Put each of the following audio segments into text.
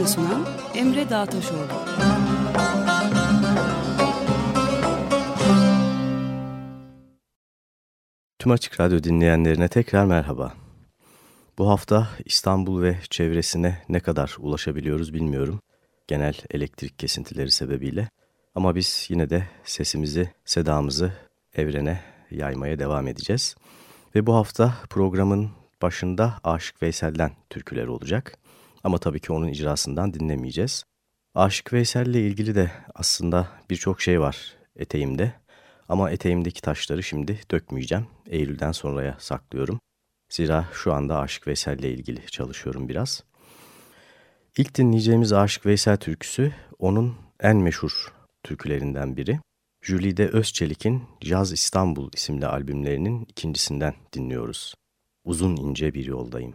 ve sunan Emre Dağtaşoğlu. Tüm Açık Radyo dinleyenlerine tekrar merhaba. Bu hafta İstanbul ve çevresine ne kadar ulaşabiliyoruz bilmiyorum. Genel elektrik kesintileri sebebiyle. Ama biz yine de sesimizi, sedamızı evrene yaymaya devam edeceğiz. Ve bu hafta programın başında Aşık Veysel'den türküler olacak. Ama tabii ki onun icrasından dinlemeyeceğiz. Aşık Veysel ile ilgili de aslında birçok şey var eteğimde. Ama eteğimdeki taşları şimdi dökmeyeceğim. Eylül'den sonraya saklıyorum. Zira şu anda Aşık Veysel ile ilgili çalışıyorum biraz. İlk dinleyeceğimiz Aşık Veysel türküsü onun en meşhur türkülerinden biri. Jülide Özçelik'in Caz İstanbul isimli albümlerinin ikincisinden dinliyoruz. Uzun ince bir yoldayım.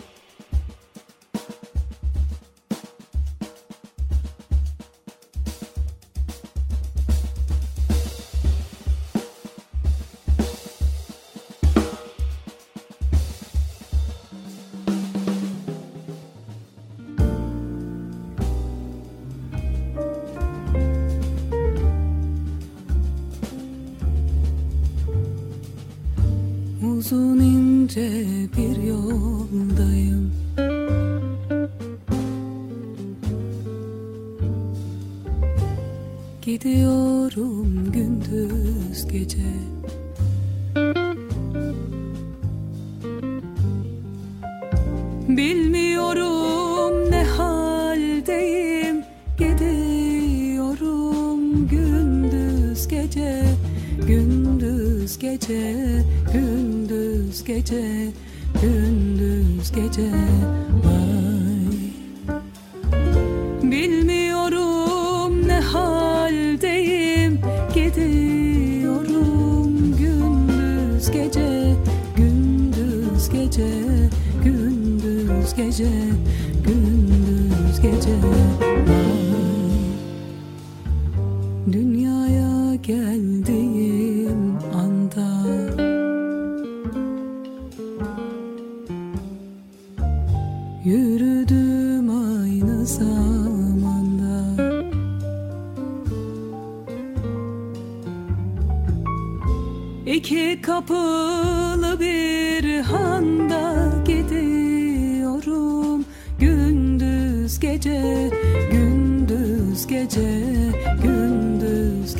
Gidiyorum gündüz gece. Bilmiyorum ne haldeyim Gidiyorum gündüz gece Gündüz gece Gündüz gece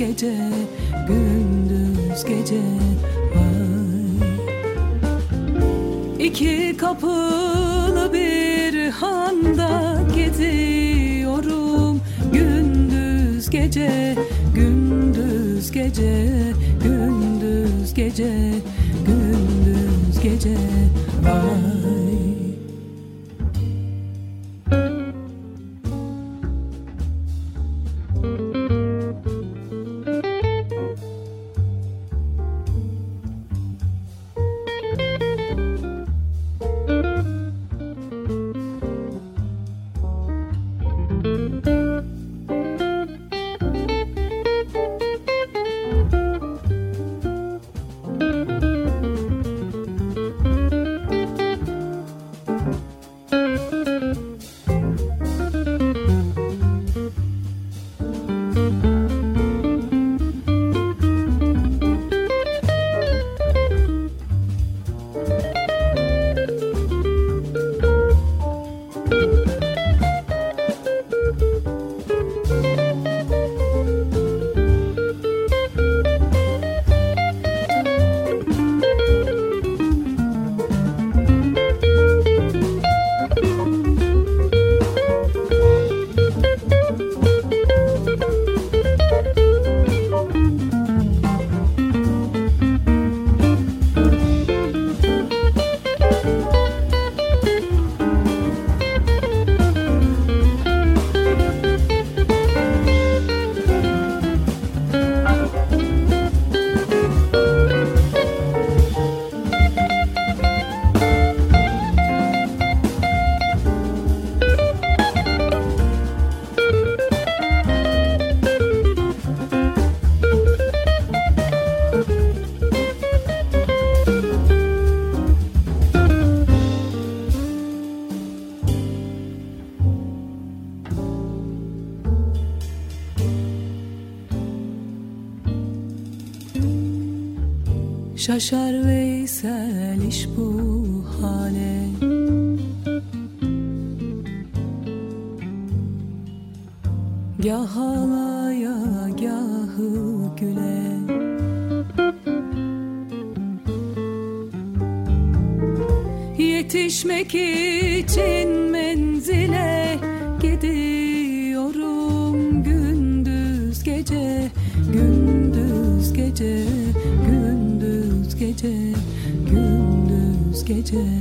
gece, gündüz gece. Vay. İki kapılı bir handa gidiyorum. Gündüz gece, gündüz gece, gündüz gece, gündüz gece. Vay Şaşar Veysel iş bu hale. Gah ağlaya gahı güle Yetişmek için gündüz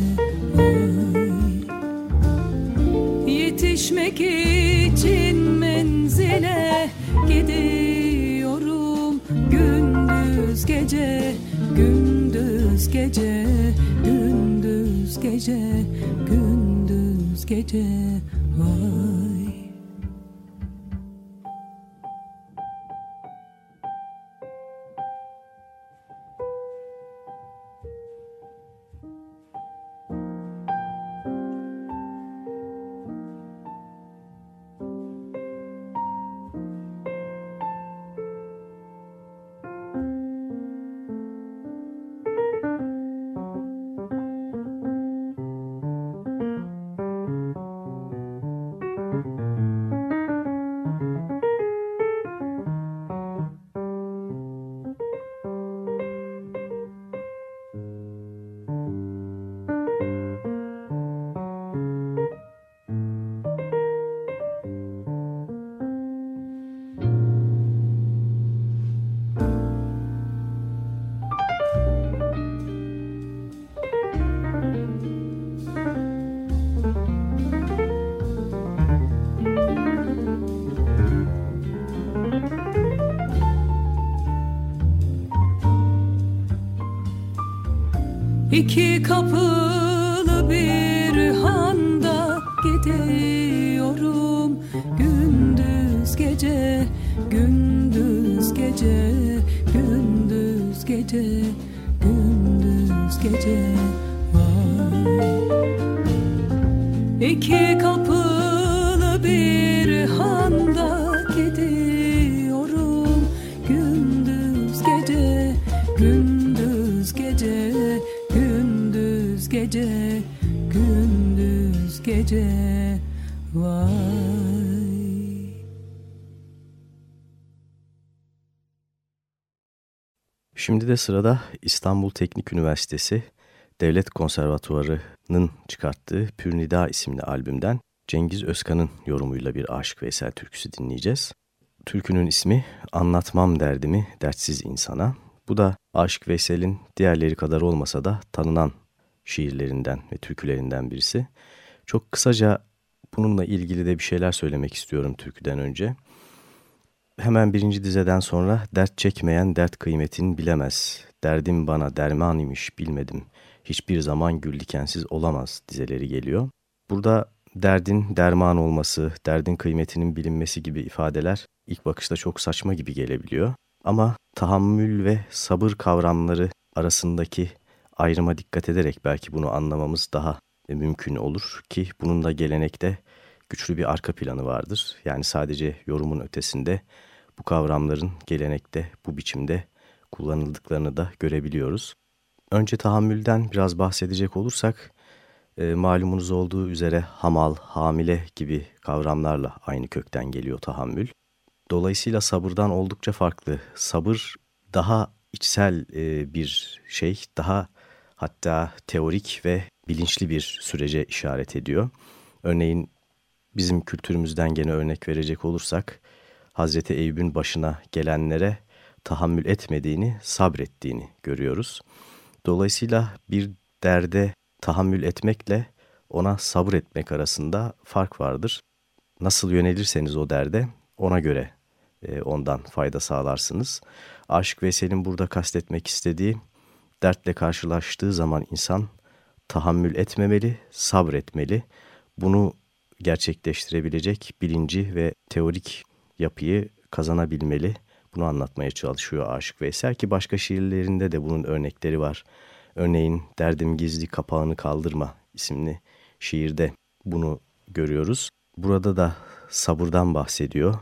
İki kapılı bir handa gidiyorum. Gündüz gece gündüz gece gündüz gece gündüz gece de sırada İstanbul Teknik Üniversitesi Devlet Konservatuvarı'nın çıkarttığı Pürnida isimli albümden Cengiz Özkan'ın yorumuyla bir Aşık Veysel türküsü dinleyeceğiz. Türkünün ismi Anlatmam Derdimi Dertsiz İnsana. Bu da Aşık Veysel'in diğerleri kadar olmasa da tanınan şiirlerinden ve türkülerinden birisi. Çok kısaca bununla ilgili de bir şeyler söylemek istiyorum türküden önce. Hemen birinci dizeden sonra dert çekmeyen dert kıymetini bilemez. Derdim bana derman imiş bilmedim. Hiçbir zaman gül dikensiz olamaz dizeleri geliyor. Burada derdin derman olması, derdin kıymetinin bilinmesi gibi ifadeler ilk bakışta çok saçma gibi gelebiliyor. Ama tahammül ve sabır kavramları arasındaki ayrıma dikkat ederek belki bunu anlamamız daha mümkün olur ki bunun da gelenekte güçlü bir arka planı vardır. Yani sadece yorumun ötesinde bu kavramların gelenekte bu biçimde kullanıldıklarını da görebiliyoruz. Önce tahammülden biraz bahsedecek olursak, e, malumunuz olduğu üzere hamal, hamile gibi kavramlarla aynı kökten geliyor tahammül. Dolayısıyla sabırdan oldukça farklı. Sabır daha içsel e, bir şey, daha hatta teorik ve bilinçli bir sürece işaret ediyor. Örneğin bizim kültürümüzden gene örnek verecek olursak, Hazreti Eyüp'ün başına gelenlere tahammül etmediğini, sabrettiğini görüyoruz. Dolayısıyla bir derde tahammül etmekle ona sabır etmek arasında fark vardır. Nasıl yönelirseniz o derde ona göre e, ondan fayda sağlarsınız. Aşık Veysel'in burada kastetmek istediği dertle karşılaştığı zaman insan tahammül etmemeli, sabretmeli. Bunu gerçekleştirebilecek bilinci ve teorik yapıyı kazanabilmeli. Bunu anlatmaya çalışıyor Aşık Veysel ki başka şiirlerinde de bunun örnekleri var. Örneğin Derdim Gizli Kapağını Kaldırma isimli şiirde bunu görüyoruz. Burada da sabırdan bahsediyor.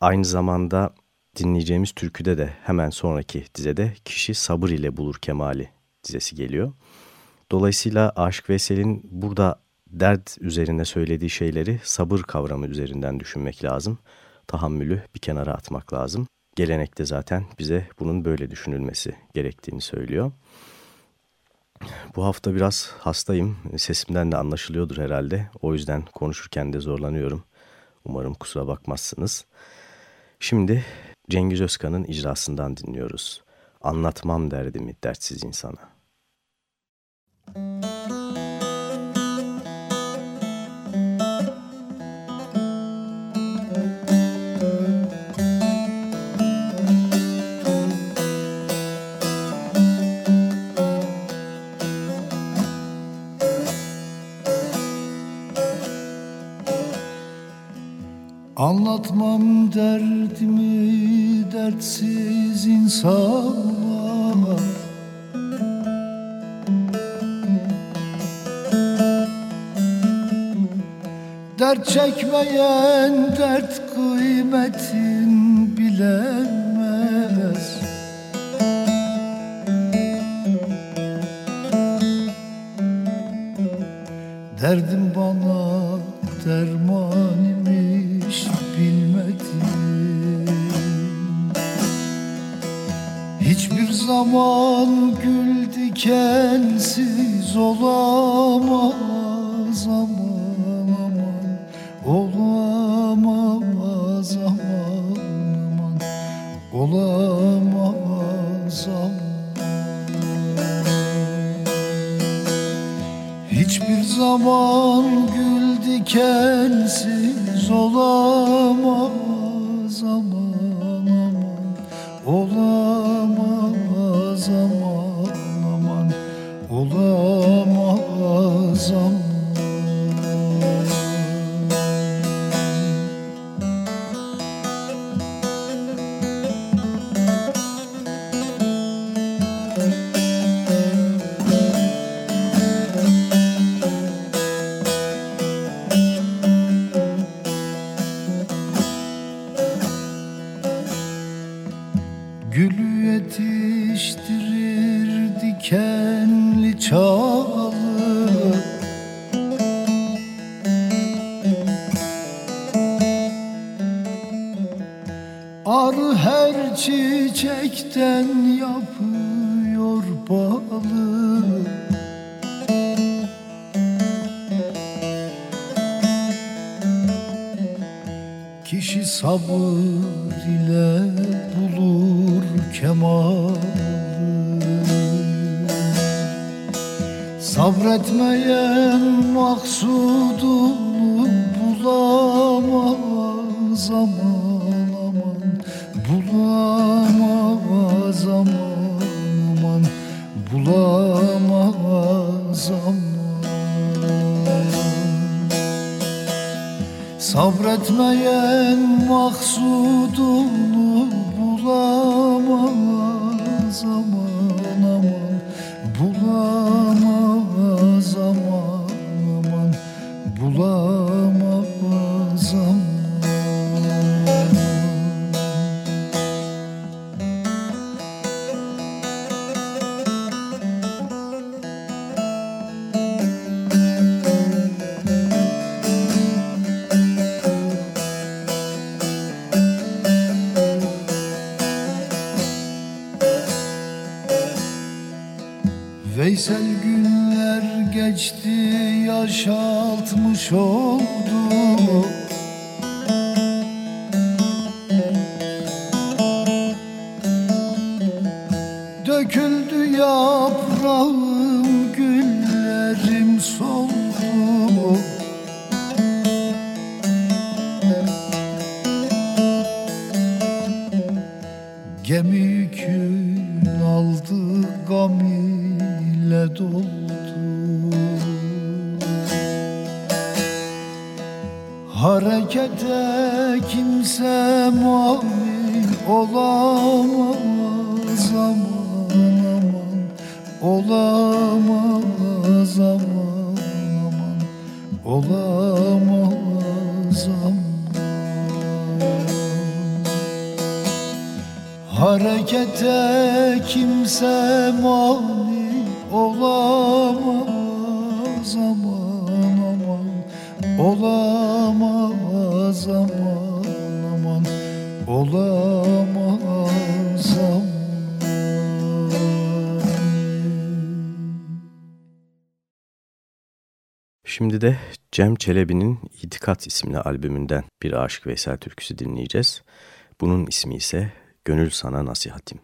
Aynı zamanda dinleyeceğimiz türküde de hemen sonraki dizede kişi sabır ile bulur kemali dizesi geliyor. Dolayısıyla Aşık Veysel'in burada dert üzerine söylediği şeyleri sabır kavramı üzerinden düşünmek lazım. Tahammülü bir kenara atmak lazım. Gelenekte zaten bize bunun böyle düşünülmesi gerektiğini söylüyor. Bu hafta biraz hastayım. Sesimden de anlaşılıyordur herhalde. O yüzden konuşurken de zorlanıyorum. Umarım kusura bakmazsınız. Şimdi Cengiz Özkan'ın icrasından dinliyoruz. Anlatmam derdimi dertsiz insana. Müzik Anlatmam derdimi dertsiz insana Dert çekmeyen dert kıymetin bilemez. Derdim bana derman zaman gül dikensiz olamaz aman aman. Olamaz aman aman. Olamaz aman. Hiçbir zaman gül dikensiz olamaz Harekete kimse mani olamaz aman aman. Olamaz aman aman. Olamaz aman. Şimdi de Cem Çelebi'nin İtikat isimli albümünden bir Aşık Veysel türküsü dinleyeceğiz. Bunun ismi ise Gönül Sana Nasihatim.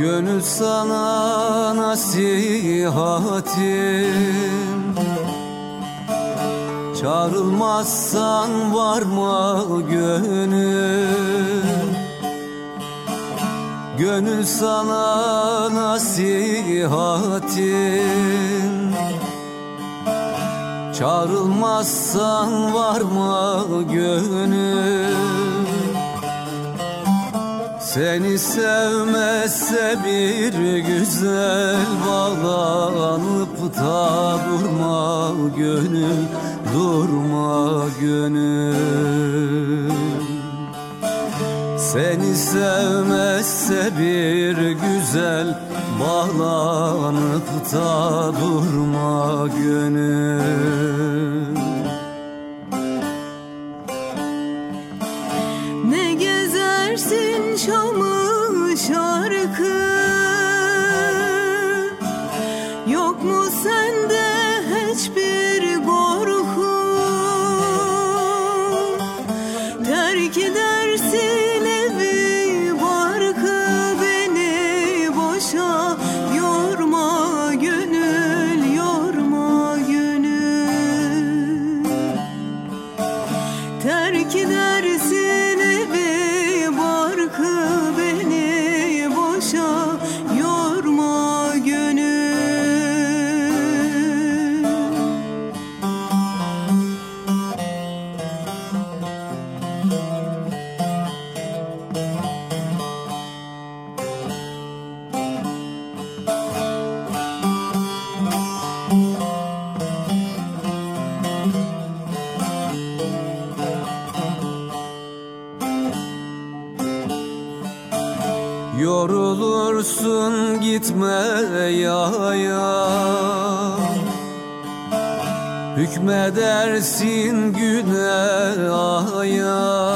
Gönül sana nasihatim Çağrılmazsan varma gönül. Gönül sana nasihatim. Çağrılmazsan varma gönül seni sevmezse bir güzel bağlanıp da durma gönül, durma gönül. Seni sevmezse bir güzel bağlanıp da durma gönül. Hükmedersin güne aya.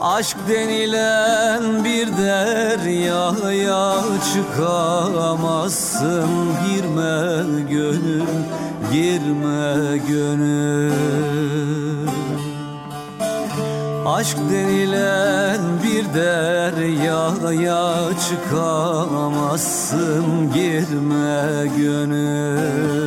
Aşk denilen bir deryaya çıkamazsın. Girme gönül, girme gönül. Aşk denilen bir deryaya çıkamazsın. Girme gönül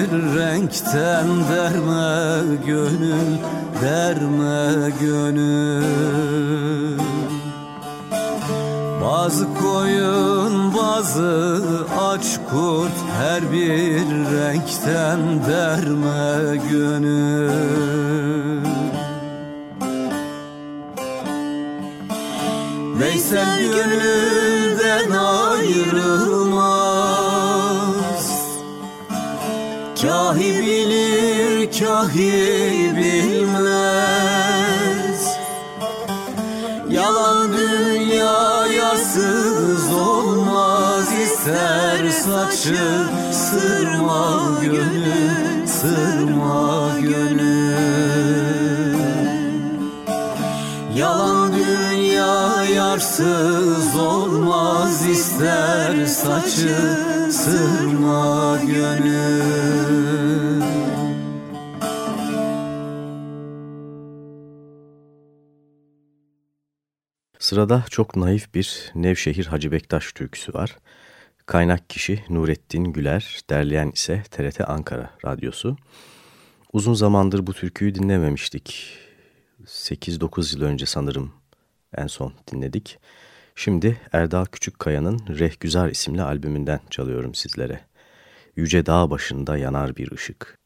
bir renkten derme gönül Derme gönül. Bazı koyun bazı aç kurt Her bir renkten derme gönül. Veysel gönülden ayrılmaz Kahi bilir kahi bilmez. Yalan dünya yarsız olmaz ister saçı sırma gönül sırma gönül. Yalan dünya yarsız olmaz ister saçı sırma gönül Sırada çok naif bir Nevşehir Hacı Bektaş türküsü var. Kaynak kişi Nurettin Güler, derleyen ise TRT Ankara Radyosu. Uzun zamandır bu türküyü dinlememiştik. 8-9 yıl önce sanırım en son dinledik. Şimdi Erdal Küçükkaya'nın Rehgüzar isimli albümünden çalıyorum sizlere. Yüce dağ başında yanar bir ışık.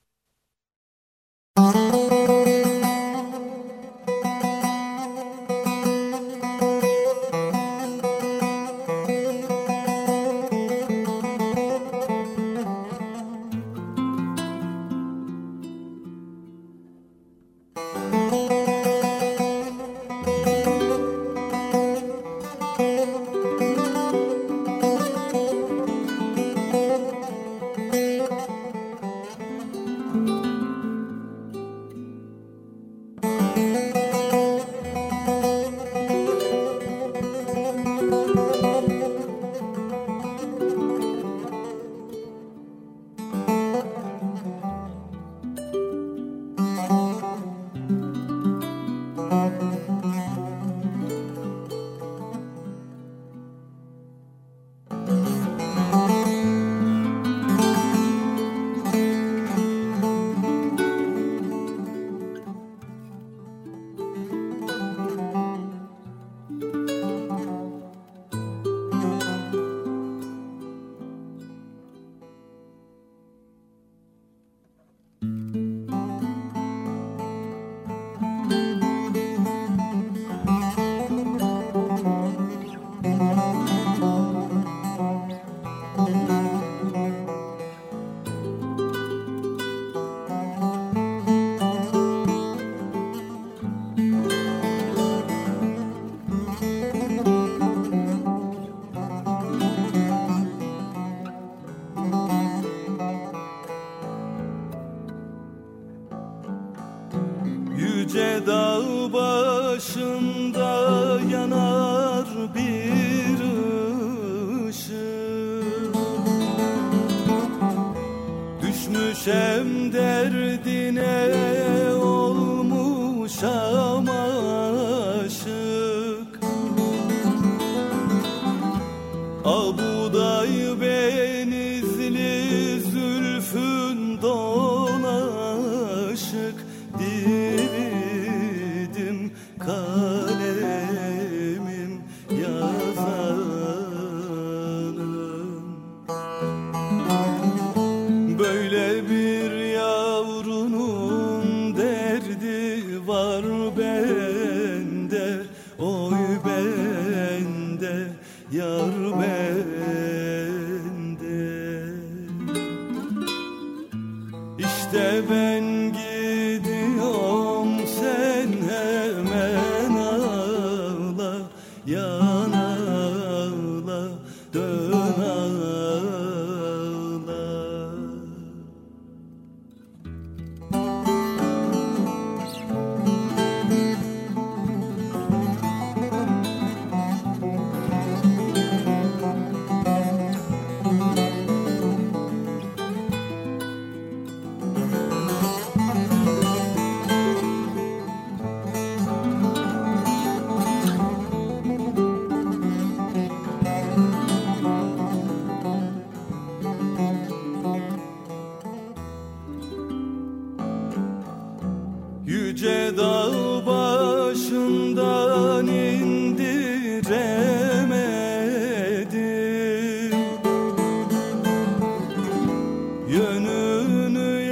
Müzik İşte ben gidiyorum sen hemen Yönünü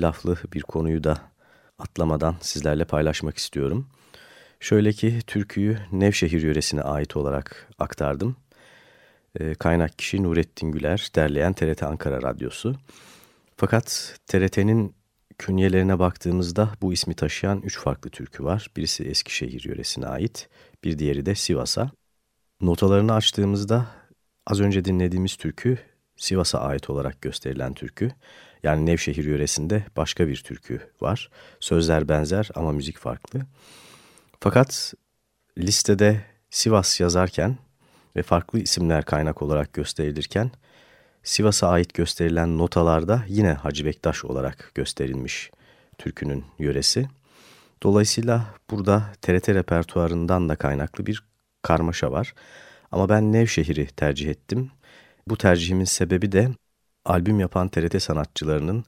ihtilaflı bir konuyu da atlamadan sizlerle paylaşmak istiyorum. Şöyle ki türküyü Nevşehir yöresine ait olarak aktardım. Ee, kaynak kişi Nurettin Güler, derleyen TRT Ankara Radyosu. Fakat TRT'nin künyelerine baktığımızda bu ismi taşıyan üç farklı türkü var. Birisi Eskişehir yöresine ait, bir diğeri de Sivas'a. Notalarını açtığımızda az önce dinlediğimiz türkü Sivas'a ait olarak gösterilen türkü. Yani Nevşehir yöresinde başka bir türkü var. Sözler benzer ama müzik farklı. Fakat listede Sivas yazarken ve farklı isimler kaynak olarak gösterilirken Sivas'a ait gösterilen notalarda yine Hacı Bektaş olarak gösterilmiş türkünün yöresi. Dolayısıyla burada TRT repertuarından da kaynaklı bir karmaşa var. Ama ben Nevşehir'i tercih ettim. Bu tercihimin sebebi de albüm yapan TRT sanatçılarının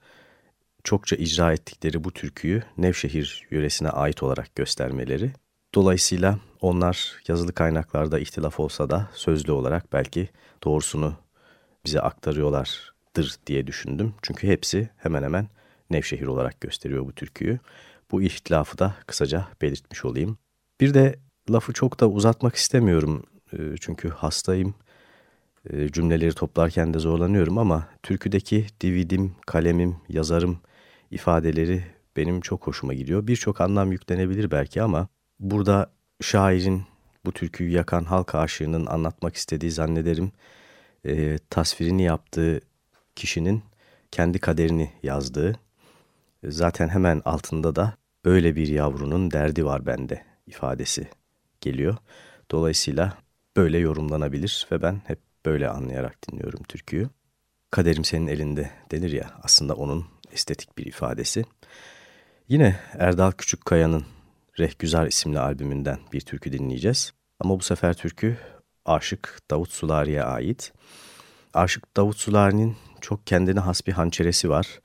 çokça icra ettikleri bu türküyü Nevşehir yöresine ait olarak göstermeleri. Dolayısıyla onlar yazılı kaynaklarda ihtilaf olsa da sözlü olarak belki doğrusunu bize aktarıyorlardır diye düşündüm. Çünkü hepsi hemen hemen Nevşehir olarak gösteriyor bu türküyü. Bu ihtilafı da kısaca belirtmiş olayım. Bir de lafı çok da uzatmak istemiyorum çünkü hastayım. E, cümleleri toplarken de zorlanıyorum ama türküdeki dividim, kalemim, yazarım ifadeleri benim çok hoşuma gidiyor. Birçok anlam yüklenebilir belki ama burada şairin bu türküyü yakan halk aşığının anlatmak istediği zannederim e, tasvirini yaptığı kişinin kendi kaderini yazdığı. Zaten hemen altında da öyle bir yavrunun derdi var bende ifadesi geliyor. Dolayısıyla böyle yorumlanabilir ve ben hep böyle anlayarak dinliyorum türküyü. Kaderim senin elinde denir ya aslında onun estetik bir ifadesi. Yine Erdal Küçükkaya'nın Rehgüzar isimli albümünden bir türkü dinleyeceğiz. Ama bu sefer türkü Aşık Davut Sulari'ye ait. Aşık Davut Sulari'nin çok kendine has bir hançeresi var.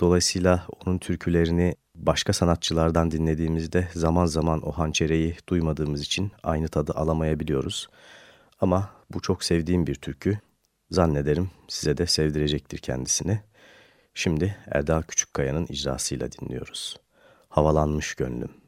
Dolayısıyla onun türkülerini başka sanatçılardan dinlediğimizde zaman zaman o hançereyi duymadığımız için aynı tadı alamayabiliyoruz. Ama bu çok sevdiğim bir türkü. Zannederim size de sevdirecektir kendisini. Şimdi Erdal Küçükkaya'nın icrasıyla dinliyoruz. Havalanmış gönlüm.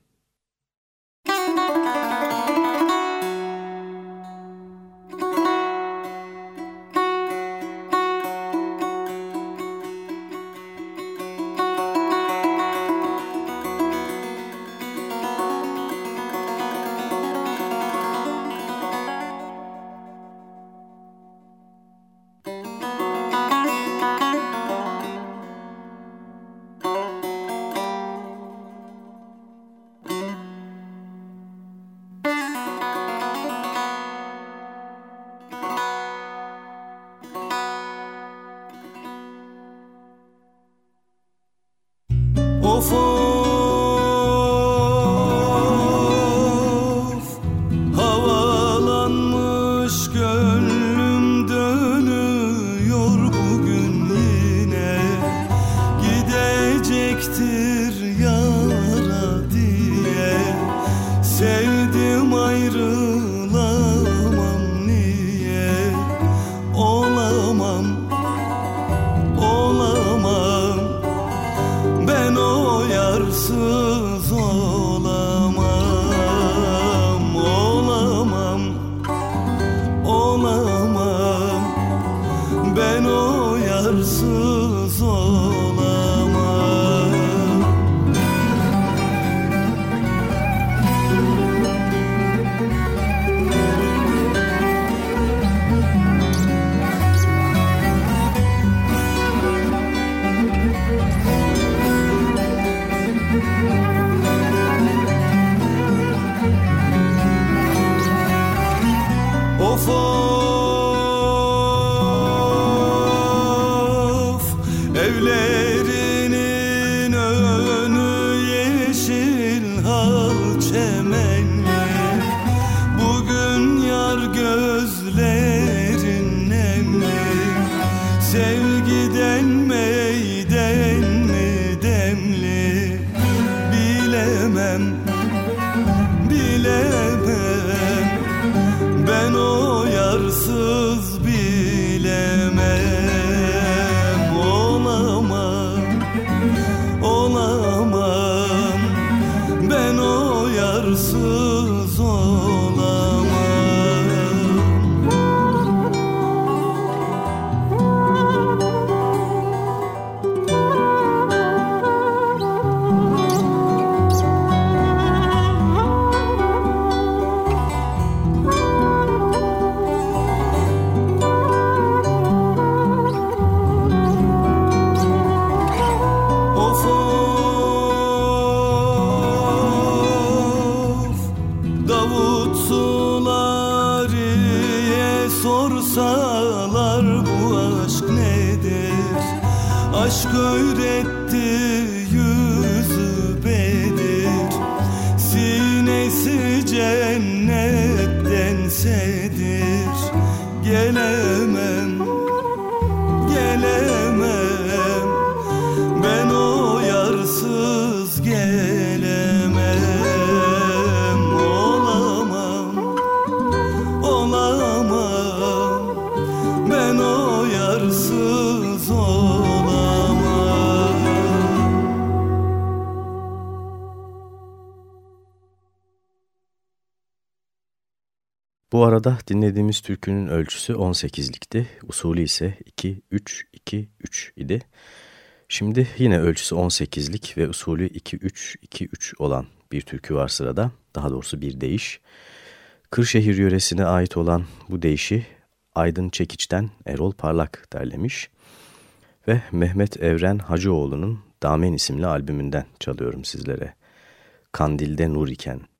Bu arada dinlediğimiz türkünün ölçüsü 18'likti. Usulü ise 2-3-2-3 idi. Şimdi yine ölçüsü 18'lik ve usulü 2-3-2-3 olan bir türkü var sırada. Daha doğrusu bir değiş. Kırşehir yöresine ait olan bu deyişi Aydın Çekiç'ten Erol Parlak derlemiş. Ve Mehmet Evren Hacıoğlu'nun Damen isimli albümünden çalıyorum sizlere. Kandilde Nur iken.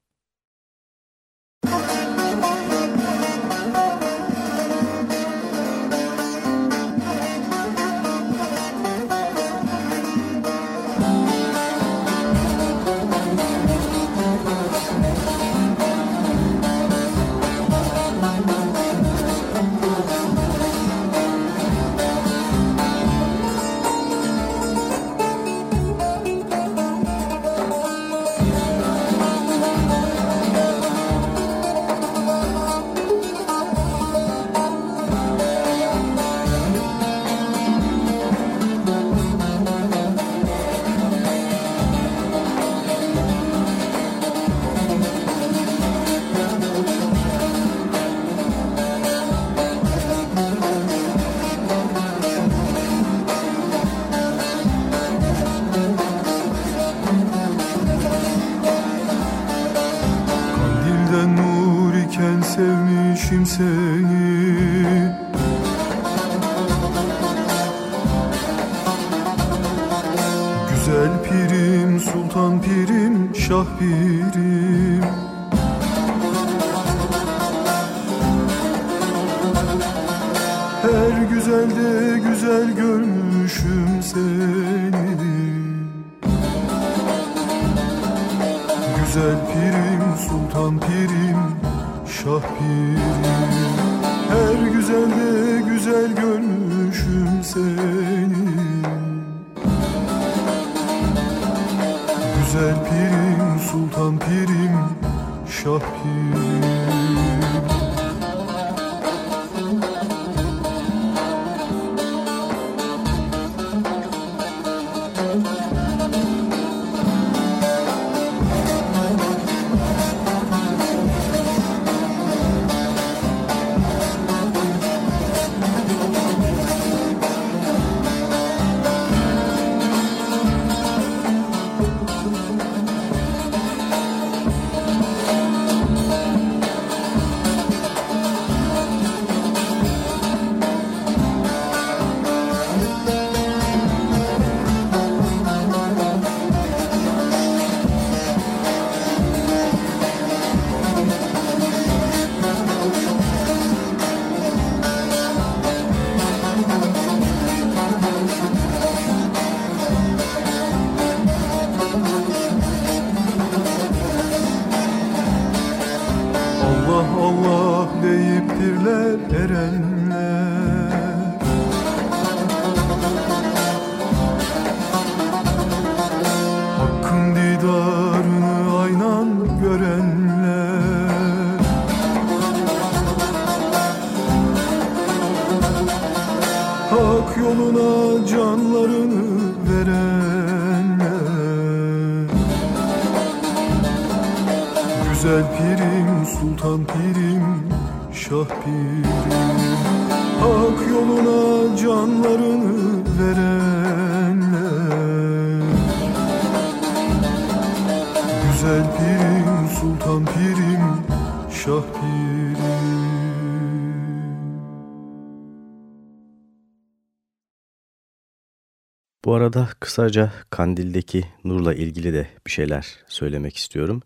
Bu arada kısaca Kandil'deki Nur'la ilgili de bir şeyler söylemek istiyorum.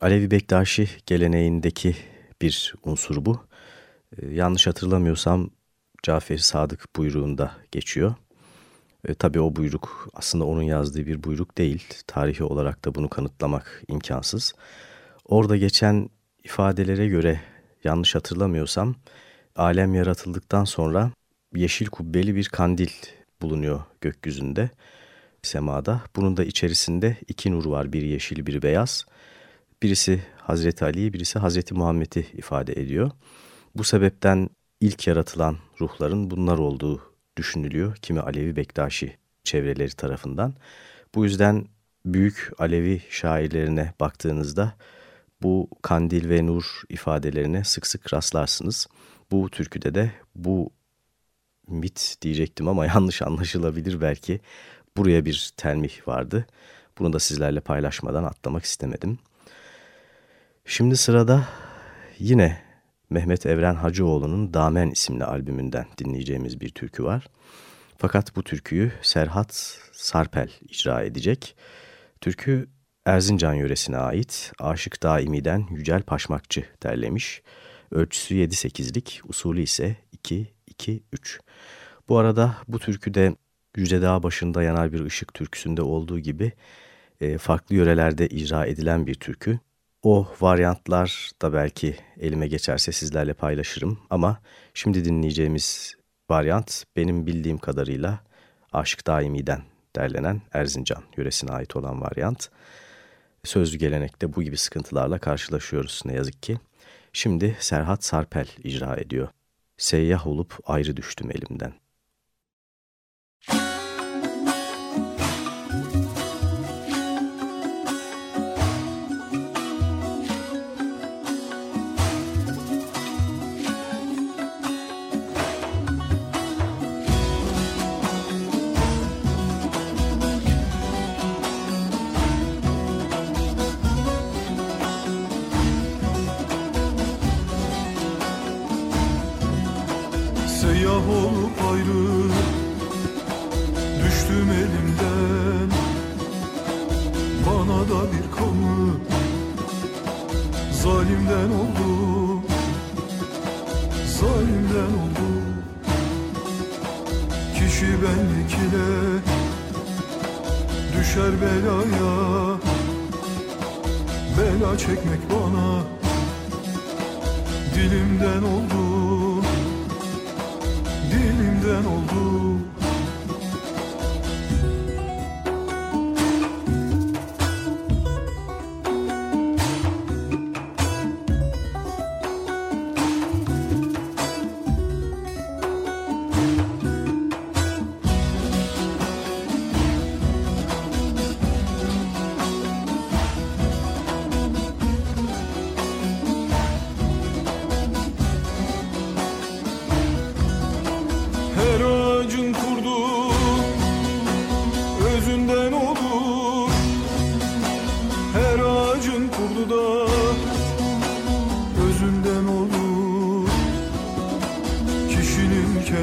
Alevi Bektaşi geleneğindeki bir unsur bu. Ee, yanlış hatırlamıyorsam Cafer Sadık buyruğunda geçiyor. E, tabii o buyruk aslında onun yazdığı bir buyruk değil. Tarihi olarak da bunu kanıtlamak imkansız. Orada geçen ifadelere göre yanlış hatırlamıyorsam alem yaratıldıktan sonra yeşil kubbeli bir kandil bulunuyor gökyüzünde, semada. Bunun da içerisinde iki nur var, bir yeşil, bir beyaz. Birisi Hazreti Ali'yi, birisi Hazreti Muhammed'i ifade ediyor. Bu sebepten ilk yaratılan ruhların bunlar olduğu düşünülüyor kimi Alevi Bektaşi çevreleri tarafından. Bu yüzden büyük Alevi şairlerine baktığınızda bu kandil ve nur ifadelerine sık sık rastlarsınız. Bu türküde de bu mit diyecektim ama yanlış anlaşılabilir belki. Buraya bir telmih vardı. Bunu da sizlerle paylaşmadan atlamak istemedim. Şimdi sırada yine Mehmet Evren Hacıoğlu'nun Damen isimli albümünden dinleyeceğimiz bir türkü var. Fakat bu türküyü Serhat Sarpel icra edecek. Türkü Erzincan yöresine ait Aşık Daimi'den Yücel Paşmakçı derlemiş. Ölçüsü 7-8'lik, usulü ise 2-2-3. Bu arada bu türküde Yüce Dağ başında yanar bir ışık türküsünde olduğu gibi e, farklı yörelerde icra edilen bir türkü. O varyantlar da belki elime geçerse sizlerle paylaşırım ama şimdi dinleyeceğimiz varyant benim bildiğim kadarıyla Aşık Daimi'den derlenen Erzincan yöresine ait olan varyant. Sözlü gelenekte bu gibi sıkıntılarla karşılaşıyoruz ne yazık ki. Şimdi Serhat Sarpel icra ediyor. Seyyah olup ayrı düştüm elimden.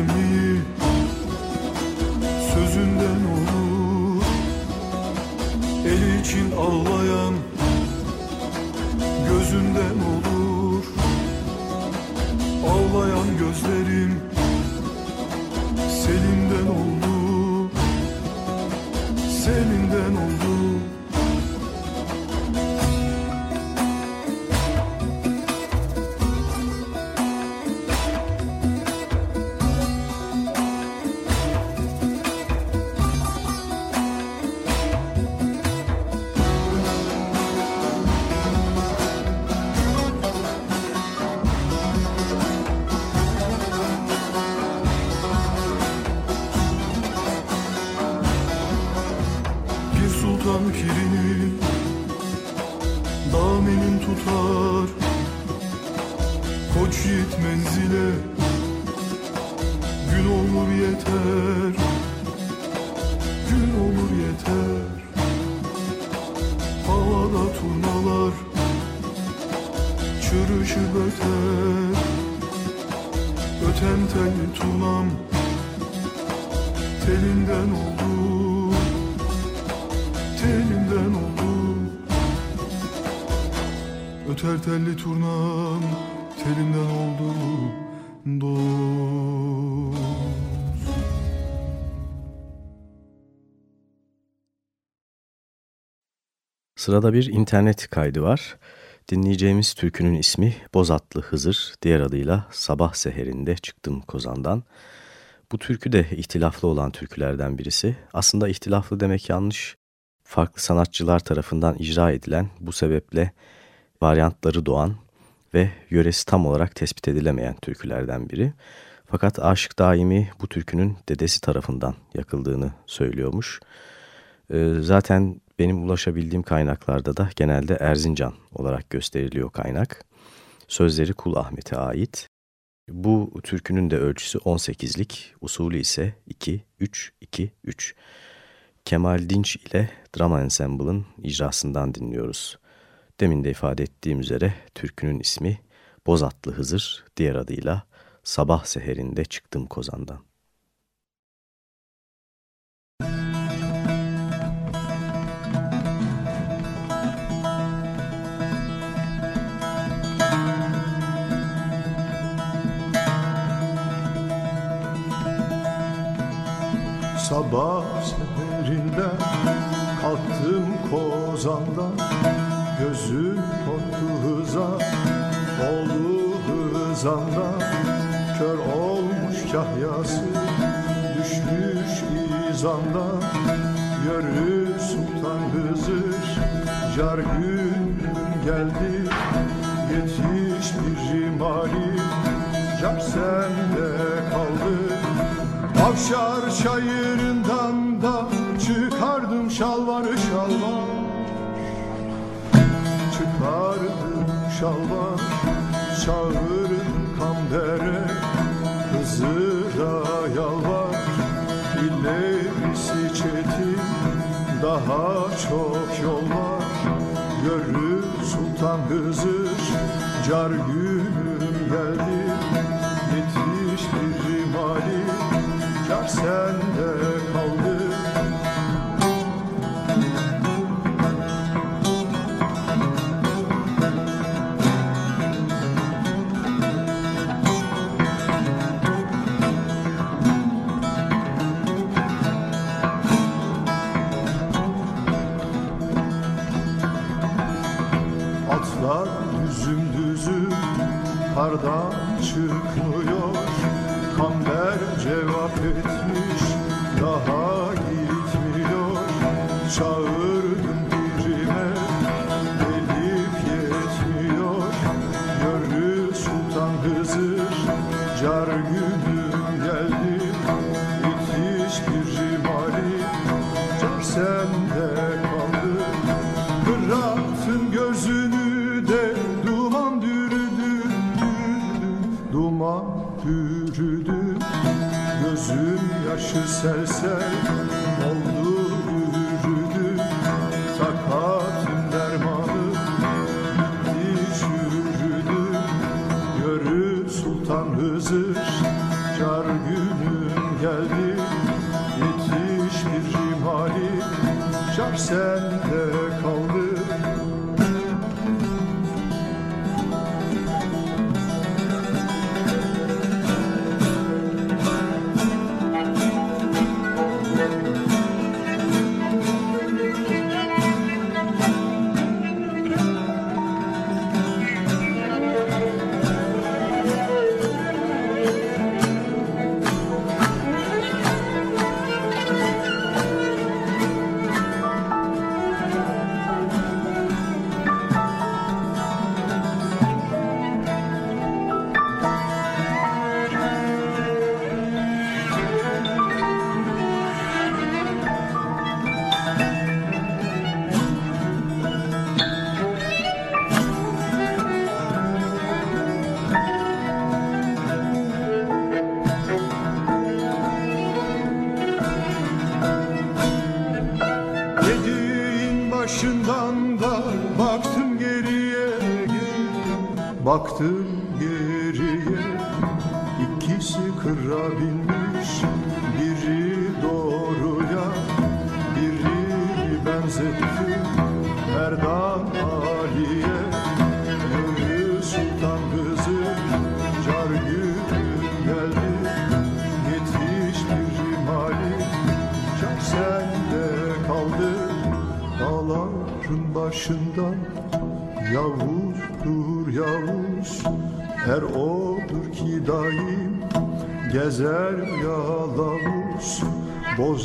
Kişinin turnam telinden oldu dost Sırada bir internet kaydı var. Dinleyeceğimiz türkünün ismi Bozatlı Hızır, diğer adıyla Sabah Seherinde Çıktım Kozan'dan. Bu türkü de ihtilaflı olan türkülerden birisi. Aslında ihtilaflı demek yanlış. Farklı sanatçılar tarafından icra edilen, bu sebeple varyantları doğan ve yöresi tam olarak tespit edilemeyen türkülerden biri. Fakat Aşık Daimi bu türkünün dedesi tarafından yakıldığını söylüyormuş. Ee, zaten benim ulaşabildiğim kaynaklarda da genelde Erzincan olarak gösteriliyor kaynak. Sözleri Kul Ahmet'e ait. Bu türkünün de ölçüsü 18'lik, usulü ise 2-3-2-3. Kemal Dinç ile Drama Ensemble'ın icrasından dinliyoruz. Demin de ifade ettiğim üzere türkünün ismi Bozatlı Hızır, diğer adıyla Sabah Seherinde Çıktım Kozan'dan. Sabah izandan Yörü sultan Hızır. Car gün geldi Yetiş bir rimali car sende kaldı. Avşar çayırından da çıkardım şalvarı şalvar. Çıkardım şalvar çağırdım kambere Hızıra yalvar ilerisi çetin daha çok yol var. Yörü Sultan Hızır car günüm geldi Yetiş bir rimali Kar sende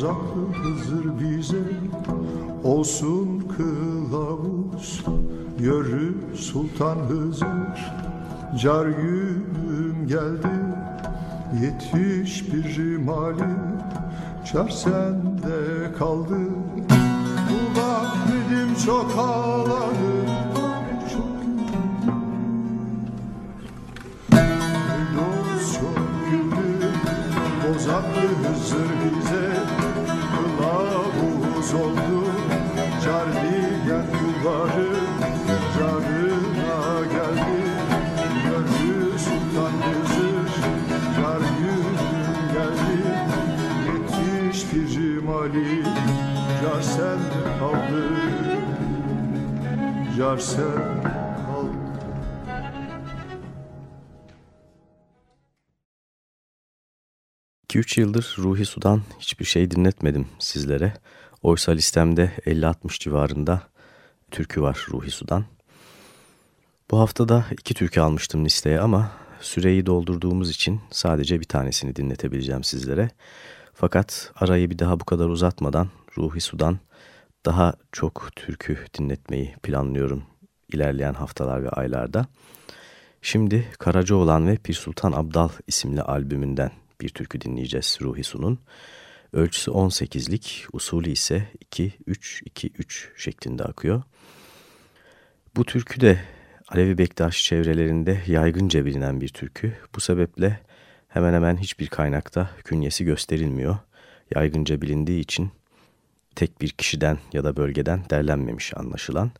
Bozaklı Hızır bize Olsun kılavuz Yörü Sultan Hızır. Car günüm geldi Yetiş bir mali. Çar sende kaldı. Kulak dedim çok ağladım Çok Dost çok güldü Bozaklı Hızır bize Kılavuz oldu Car diyen kulları Carına geldi. Gördü Sultan Hızır Car geldi. Yetiş pirim Ali Car sende kaldı. Car sen 2-3 yıldır Ruhi Sudan hiçbir şey dinletmedim sizlere. Oysa listemde 50-60 civarında türkü var Ruhi Sudan. Bu hafta da iki türkü almıştım listeye ama süreyi doldurduğumuz için sadece bir tanesini dinletebileceğim sizlere. Fakat arayı bir daha bu kadar uzatmadan Ruhi Sudan daha çok türkü dinletmeyi planlıyorum ilerleyen haftalar ve aylarda. Şimdi Karacaoğlan ve Pir Sultan Abdal isimli albümünden bir türkü dinleyeceğiz Ruhi Su'nun. Ölçüsü 18'lik, usulü ise 2-3-2-3 şeklinde akıyor. Bu türkü de Alevi Bektaş çevrelerinde yaygınca bilinen bir türkü. Bu sebeple hemen hemen hiçbir kaynakta künyesi gösterilmiyor. Yaygınca bilindiği için tek bir kişiden ya da bölgeden derlenmemiş anlaşılan.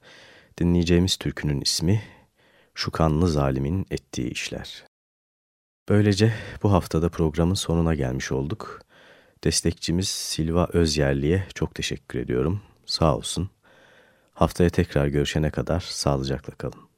Dinleyeceğimiz türkünün ismi Şu Kanlı Zalimin Ettiği İşler. Böylece bu haftada programın sonuna gelmiş olduk. Destekçimiz Silva Özyerli'ye çok teşekkür ediyorum. Sağ olsun. Haftaya tekrar görüşene kadar sağlıcakla kalın.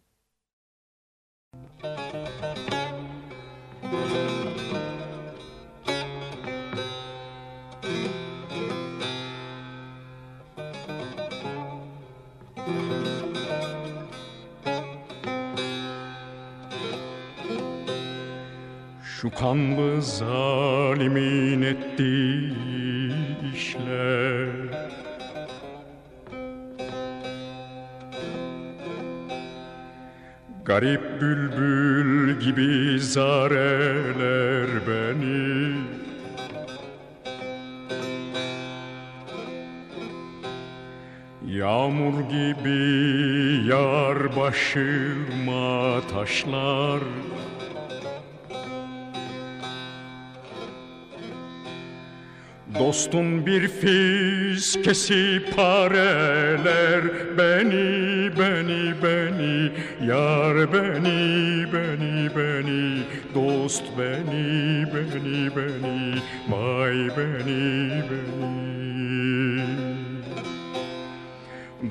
Şu kanlı zalimin ettiği işler. Garip bülbül gibi zareler beni. Yağmur gibi yar başıma taşlar Dostum bir fiskesi pareler. Beni beni beni yar beni beni beni. Dost beni beni beni. Vay beni beni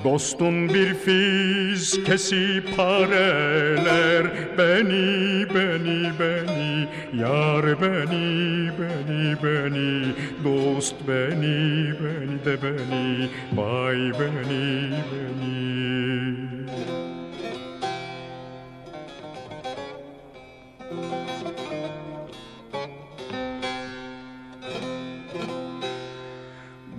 Dostun bir fiskesi pareler. Beni beni beni yar beni beni beni. Dost beni beni de beni. Vay beni beni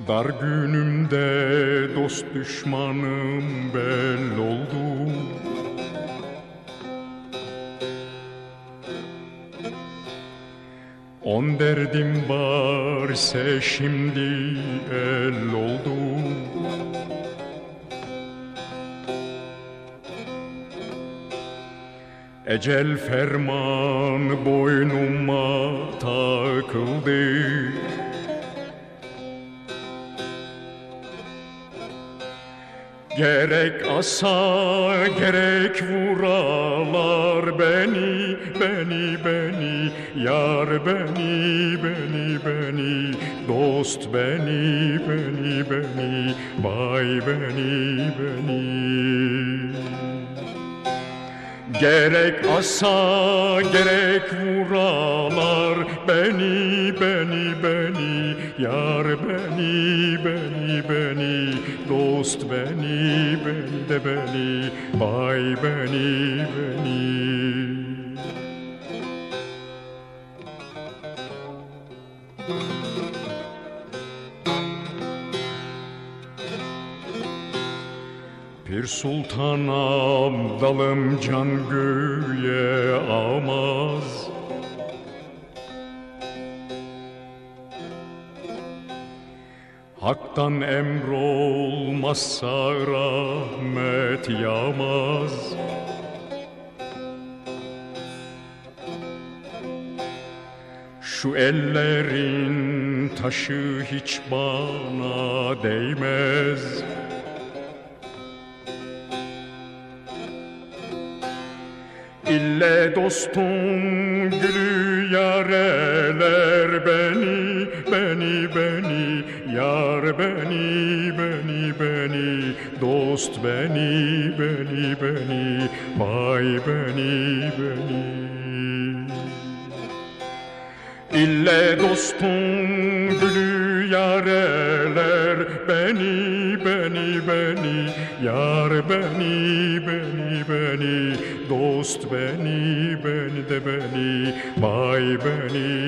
Dar günümde dost düşmanım bel oldu. On derdim varse şimdi el oldu. Ecel ferman boynuma takıldı Gerek asa gerek vuralar beni beni beni. Yar beni beni beni. Dost beni beni beni. Vay beni beni. Gerek asa gerek beni beni. Pir sultan abdalım can göğe Hak'tan emrolmazsa rahmet yağmaz. Şu ellerin taşı hiç bana değmez. İlle dostum gülü yareler yar beni, beni, beni, dost beni, beni, beni, vay beni, beni. İlle dostum gülü yareler beni, beni, beni, yar beni, beni, beni, dost beni, beni de beni, vay beni.